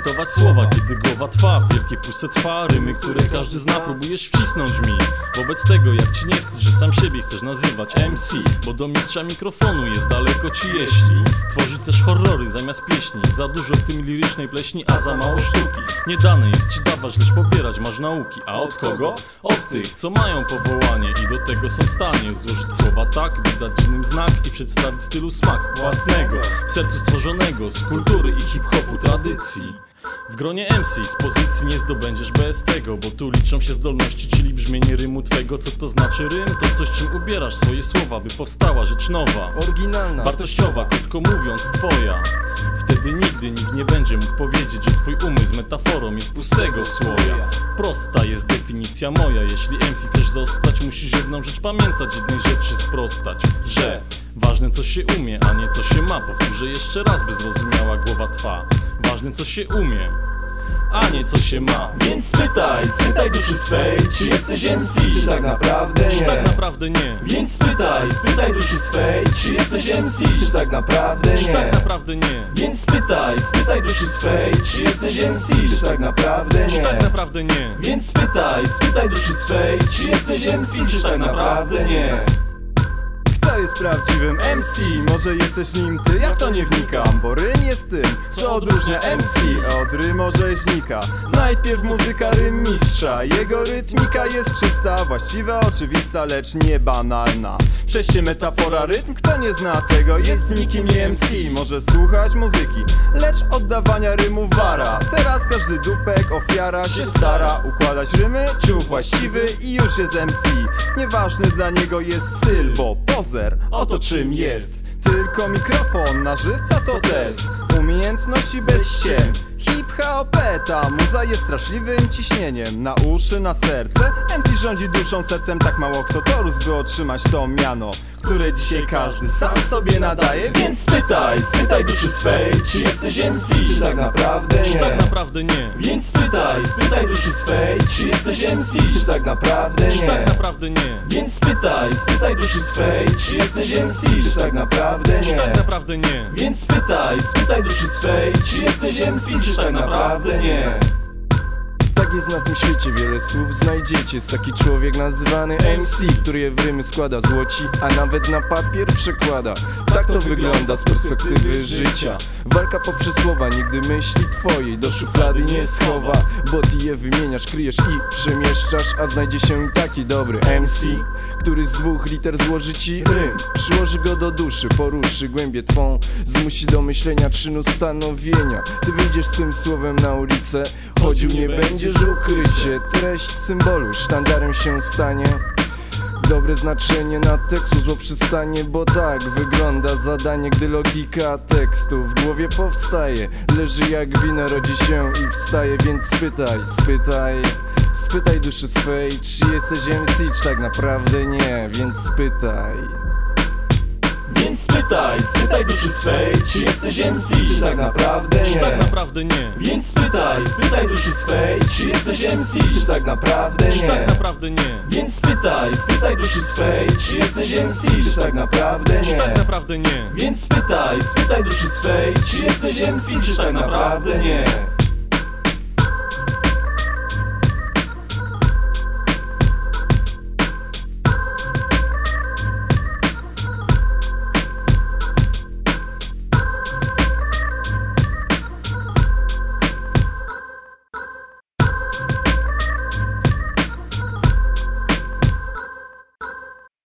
spuentować słowa Kiedy głowa twa w wielkiej puste trwa Rymy, które każdy zna, próbujesz wcisnąć mi. Wobec tego jak ci nie wstyd, że sam siebie chcesz nazywać MC Bo do mistrza mikrofonu jest daleko ci jeśli. Tworzy też horrory zamiast pieśni Za dużo w tym lirycznej pleśni, a za mało sztuki. Nie dane jest ci dawać, lecz pobierać masz nauki. A od kogo? Od tych, co mają powołanie I do tego są w stanie. Złożyć słowa tak By dać innym znak i przedstawić stylu smak własnego W sercu stworzonego z kultury i hip-hopu tradycji. W gronie MC z pozycji nie zdobędziesz bez tego Bo tu liczą się zdolności, czyli brzmienie rymu twego. Co to znaczy rym? To coś czym ubierasz swoje słowa By powstała rzecz nowa. Oryginalna. Wartościowa, krótko mówiąc twoja. Wtedy nigdy nikt nie będzie mógł powiedzieć, że twój umysł metaforą jest pustego słoja. Prosta jest definicja moja. Jeśli MC chcesz zostać, musisz jedną rzecz pamiętać Jednej rzeczy sprostać, że Ważne co się umie, a nie co się ma. Powtórzę jeszcze raz, by zrozumiała głowa twa Ważne co się umie a nie co się ma Więc spytaj, spytaj duszy swej Czy jesteś MC? Czy tak naprawdę Czy nie? tak naprawdę nie Więc spytaj, spytaj duszy swej Czy jesteś MC? Czy tak naprawdę Czy tak nie? naprawdę nie Więc spytaj, spytaj duszy swej Czy jesteś MC? Czy tak naprawdę Czy tak nie? naprawdę nie Więc spytaj, spytaj duszy swej Czy jesteś MC? Czy tak naprawdę nie Kto jest prawdziwym MC? Może jesteś nim ty? Ja w to nie wnikam, bo rym jest tym, co odróżnia MC od rymorzęźnika Najpierw muzyka rym mistrza Jego rytmika jest czysta, właściwa, oczywista, lecz nie banalna. Przejście metafora rytm, kto nie zna tego jest nikim nie MC Może słuchać muzyki, lecz oddawania rymu wara. Teraz każdy dupek, ofiara się stara. Układać rymy, czuł właściwy i już jest MC Nieważny dla niego jest styl, bo oto czym jest. Tylko mikrofon, na żywca to test Umiejętności bez ściem Hip-hop, ta muza jest straszliwym ciśnieniem Na uszy, na serce MC rządzi duszą, sercem tak mało kto torósł by otrzymać to miano Które dzisiaj każdy sam sobie nadaje Więc spytaj, spytaj duszy swej Czy jesteś MC? Czy tak naprawdę Czy tak nie? naprawdę nie Więc spytaj, spytaj duszy swej Czy jesteś MC? Czy tak naprawdę Czy tak nie? naprawdę nie Więc spytaj, spytaj duszy swej Czy jesteś MC? Czy tak naprawdę Czy tak nie? naprawdę nie Więc spytaj, spytaj duszy swej Czy jesteś MC? Czy tak naprawdę nie Tak jest na tym świecie, wiele słów znajdziecie. Jest taki człowiek nazywany MC Który je w rymy składa złoci A nawet na papier przekłada. Tak to wygląda z perspektywy życia. Walka poprzez słowa, nigdy myśli twojej Do szuflady nie schowa. Bo ty je wymieniasz, kryjesz i przemieszczasz A znajdzie się taki dobry MC który z dwóch liter złoży ci rym. Przyłoży go do duszy, poruszy głębię twą. Zmusi do myślenia czynu stanowienia. Ty wyjdziesz z tym słowem na ulicę Chodził nie będziesz ukrycie Treść symbolu sztandarem się stanie. Dobre znaczenie na tekstu zło przystanie Bo tak wygląda zadanie Gdy logika tekstu w głowie powstaje. Leży jak wino, rodzi się i wstaje Więc spytaj, spytaj. Spytaj duszy swej, czy jesteś MC, czy tak naprawdę nie Więc spytaj spytaj, spytaj duszy swej Czy jesteś MC? Czy tak naprawdę Czy tak nie? naprawdę nie Więc spytaj, spytaj duszy swej Czy jesteś MC? Czy tak naprawdę Czy tak nie? naprawdę nie Więc spytaj, spytaj duszy swej Czy jesteś MC? Czy tak naprawdę Czy tak nie? naprawdę nie Więc spytaj, spytaj duszy swej Czy jesteś MC? Czy tak naprawdę nie